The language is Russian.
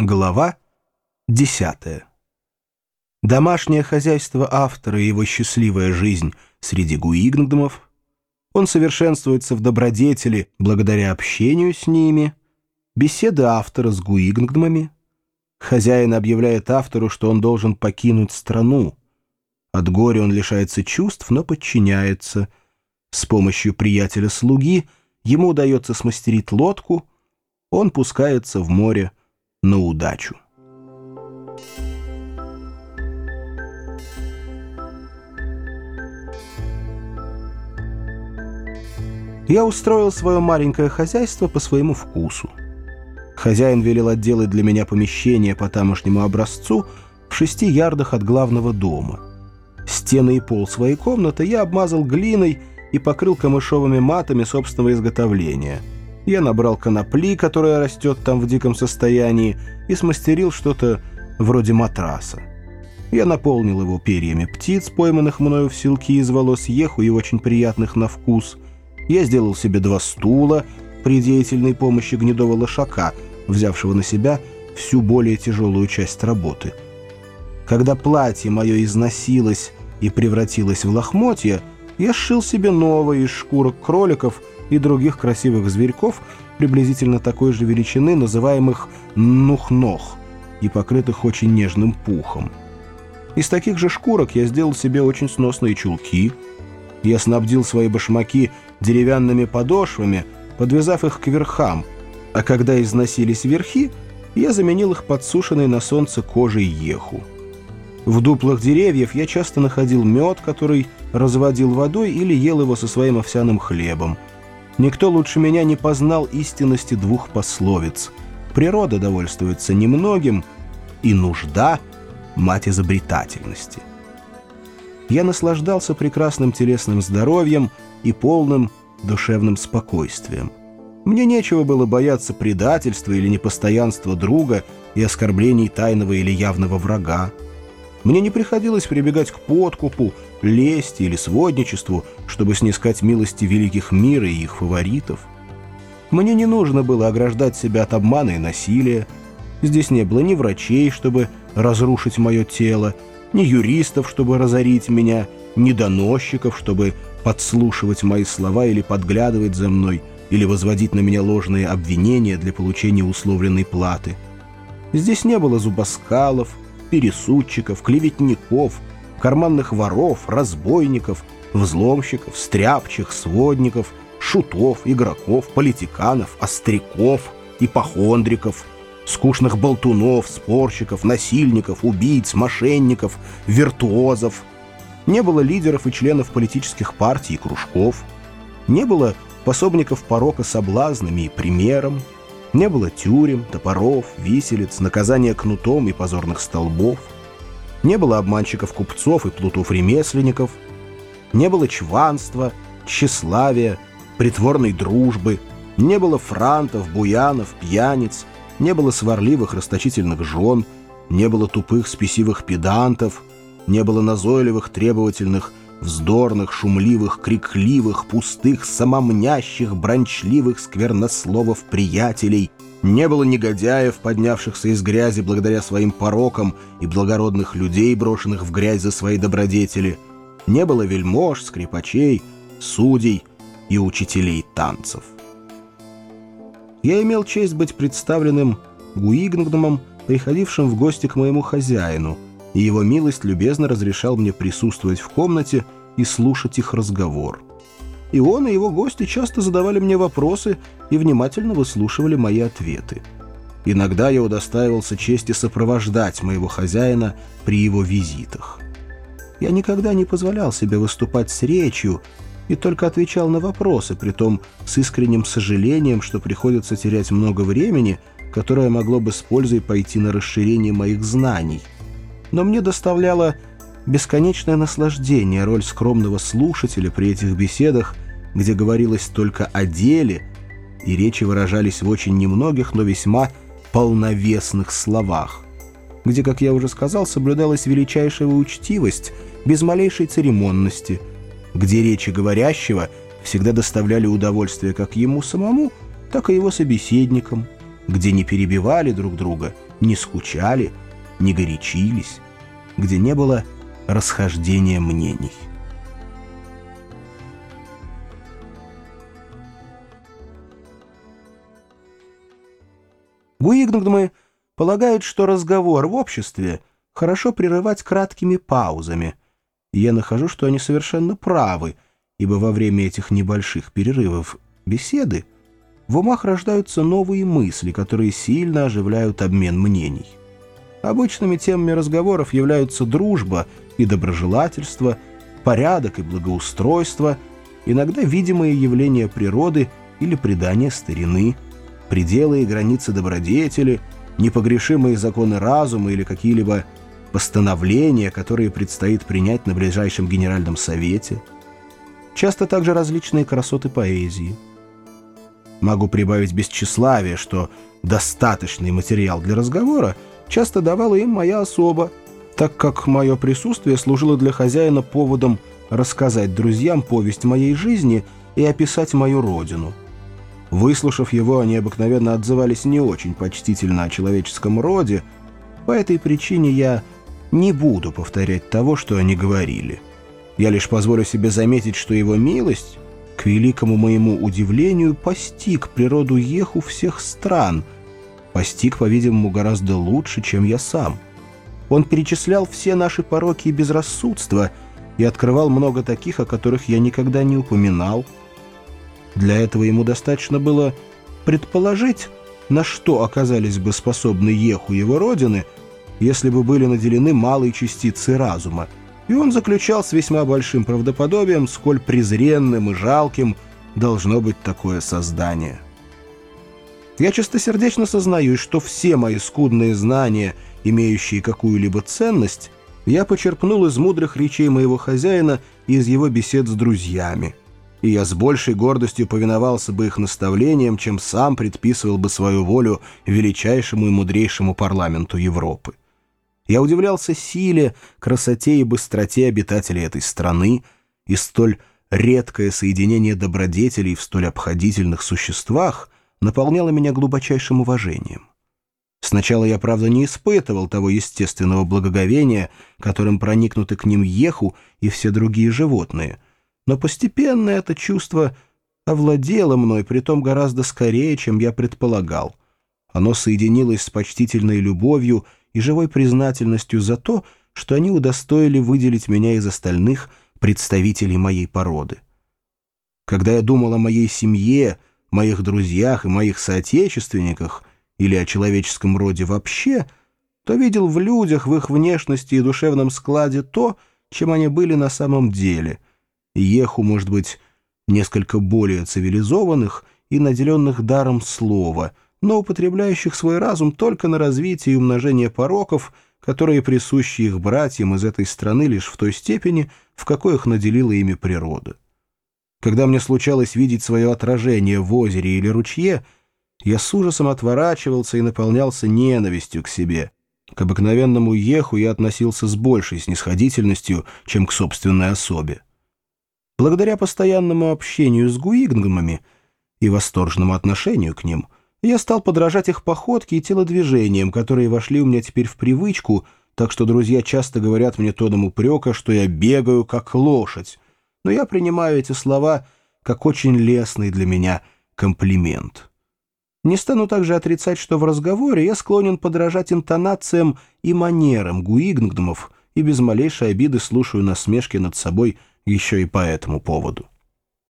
Глава 10. Домашнее хозяйство автора и его счастливая жизнь среди гуигнгдомов. Он совершенствуется в добродетели благодаря общению с ними. Беседы автора с гуигнгдомами. Хозяин объявляет автору, что он должен покинуть страну. От горя он лишается чувств, но подчиняется. С помощью приятеля-слуги ему удается смастерить лодку. Он пускается в море на удачу. Я устроил свое маленькое хозяйство по своему вкусу. Хозяин велел отделать для меня помещение по тамошнему образцу в шести ярдах от главного дома. Стены и пол своей комнаты я обмазал глиной и покрыл камышовыми матами собственного изготовления — я набрал конопли, которая растет там в диком состоянии, и смастерил что-то вроде матраса. Я наполнил его перьями птиц, пойманных мною в селки из волос еху и очень приятных на вкус. Я сделал себе два стула при деятельной помощи гнедого лошака, взявшего на себя всю более тяжелую часть работы. Когда платье мое износилось и превратилось в лохмотья, я сшил себе новое из шкурок кроликов — и других красивых зверьков приблизительно такой же величины, называемых нух-нох, и покрытых очень нежным пухом. Из таких же шкурок я сделал себе очень сносные чулки. Я снабдил свои башмаки деревянными подошвами, подвязав их к верхам, а когда износились верхи, я заменил их подсушенной на солнце кожей еху. В дуплах деревьев я часто находил мед, который разводил водой или ел его со своим овсяным хлебом – Никто лучше меня не познал истинности двух пословиц. Природа довольствуется немногим, и нужда — мать изобретательности. Я наслаждался прекрасным телесным здоровьем и полным душевным спокойствием. Мне нечего было бояться предательства или непостоянства друга и оскорблений тайного или явного врага. Мне не приходилось прибегать к подкупу, лести или сводничеству, чтобы снискать милости великих мира и их фаворитов. Мне не нужно было ограждать себя от обмана и насилия. Здесь не было ни врачей, чтобы разрушить мое тело, ни юристов, чтобы разорить меня, ни доносчиков, чтобы подслушивать мои слова или подглядывать за мной, или возводить на меня ложные обвинения для получения условленной платы. Здесь не было зубоскалов, пересудчиков, клеветников, карманных воров, разбойников, взломщиков, стряпчих, сводников, шутов, игроков, политиканов, остряков, ипохондриков, скучных болтунов, спорщиков, насильников, убийц, мошенников, виртуозов. Не было лидеров и членов политических партий и кружков. Не было пособников порока соблазнами и примером. Не было тюрем, топоров, виселиц, наказания кнутом и позорных столбов. Не было обманщиков-купцов и плутов-ремесленников. Не было чванства, тщеславия, притворной дружбы. Не было франтов, буянов, пьяниц. Не было сварливых, расточительных жен. Не было тупых, спесивых педантов. Не было назойливых, требовательных, вздорных, шумливых, крикливых, пустых, самомнящих, брончливых, сквернословов приятелей. Не было негодяев, поднявшихся из грязи благодаря своим порокам, и благородных людей, брошенных в грязь за свои добродетели. Не было вельмож, скрипачей, судей и учителей танцев. Я имел честь быть представленным Гуигнгдомом, приходившим в гости к моему хозяину — и его милость любезно разрешал мне присутствовать в комнате и слушать их разговор. И он и его гости часто задавали мне вопросы и внимательно выслушивали мои ответы. Иногда я удостаивался чести сопровождать моего хозяина при его визитах. Я никогда не позволял себе выступать с речью и только отвечал на вопросы, притом с искренним сожалением, что приходится терять много времени, которое могло бы с пользой пойти на расширение моих знаний — но мне доставляло бесконечное наслаждение роль скромного слушателя при этих беседах, где говорилось только о деле, и речи выражались в очень немногих, но весьма полновесных словах, где, как я уже сказал, соблюдалась величайшая учтивость, без малейшей церемонности, где речи говорящего всегда доставляли удовольствие как ему самому, так и его собеседникам, где не перебивали друг друга, не скучали, не горячились, где не было расхождения мнений. Гуигнгдмы полагают, что разговор в обществе хорошо прерывать краткими паузами. Я нахожу, что они совершенно правы, ибо во время этих небольших перерывов беседы в умах рождаются новые мысли, которые сильно оживляют обмен мнений. Обычными темами разговоров являются дружба и доброжелательство, порядок и благоустройство, иногда видимые явления природы или предания старины – пределы и границы добродетели, непогрешимые законы разума или какие-либо постановления, которые предстоит принять на ближайшем Генеральном Совете. Часто также различные красоты поэзии. Могу прибавить без тщеславия, что достаточный материал для разговора часто давала им моя особа, так как мое присутствие служило для хозяина поводом рассказать друзьям повесть моей жизни и описать мою родину – Выслушав его, они обыкновенно отзывались не очень почтительно о человеческом роде. По этой причине я не буду повторять того, что они говорили. Я лишь позволю себе заметить, что его милость, к великому моему удивлению, постиг природу еху всех стран, постиг, по-видимому, гораздо лучше, чем я сам. Он перечислял все наши пороки и безрассудства и открывал много таких, о которых я никогда не упоминал, для этого ему достаточно было предположить, на что оказались бы способны Еху его родины, если бы были наделены малой частицей разума, и он заключал с весьма большим правдоподобием, сколь презренным и жалким должно быть такое создание. Я чистосердечно сознаюсь, что все мои скудные знания, имеющие какую-либо ценность, я почерпнул из мудрых речей моего хозяина и из его бесед с друзьями – и я с большей гордостью повиновался бы их наставлениям, чем сам предписывал бы свою волю величайшему и мудрейшему парламенту Европы. Я удивлялся силе, красоте и быстроте обитателей этой страны, и столь редкое соединение добродетелей в столь обходительных существах наполняло меня глубочайшим уважением. Сначала я, правда, не испытывал того естественного благоговения, которым проникнуты к ним еху и все другие животные — но постепенно это чувство овладело мной, притом гораздо скорее, чем я предполагал. Оно соединилось с почтительной любовью и живой признательностью за то, что они удостоили выделить меня из остальных представителей моей породы. Когда я думал о моей семье, моих друзьях и моих соотечественниках, или о человеческом роде вообще, то видел в людях, в их внешности и душевном складе то, чем они были на самом деле — Еху, может быть, несколько более цивилизованных и наделенных даром слова, но употребляющих свой разум только на развитие и умножение пороков, которые присущи их братьям из этой страны лишь в той степени, в какой их наделила ими природа. Когда мне случалось видеть свое отражение в озере или ручье, я с ужасом отворачивался и наполнялся ненавистью к себе. К обыкновенному еху я относился с большей снисходительностью, чем к собственной особе. Благодаря постоянному общению с гуигнгмами и восторженному отношению к ним, я стал подражать их походке и телодвижениям, которые вошли у меня теперь в привычку, так что друзья часто говорят мне тоном упрека, что я бегаю как лошадь, но я принимаю эти слова как очень лестный для меня комплимент. Не стану также отрицать, что в разговоре я склонен подражать интонациям и манерам гуигнгдмов и без малейшей обиды слушаю насмешки над собой еще и по этому поводу.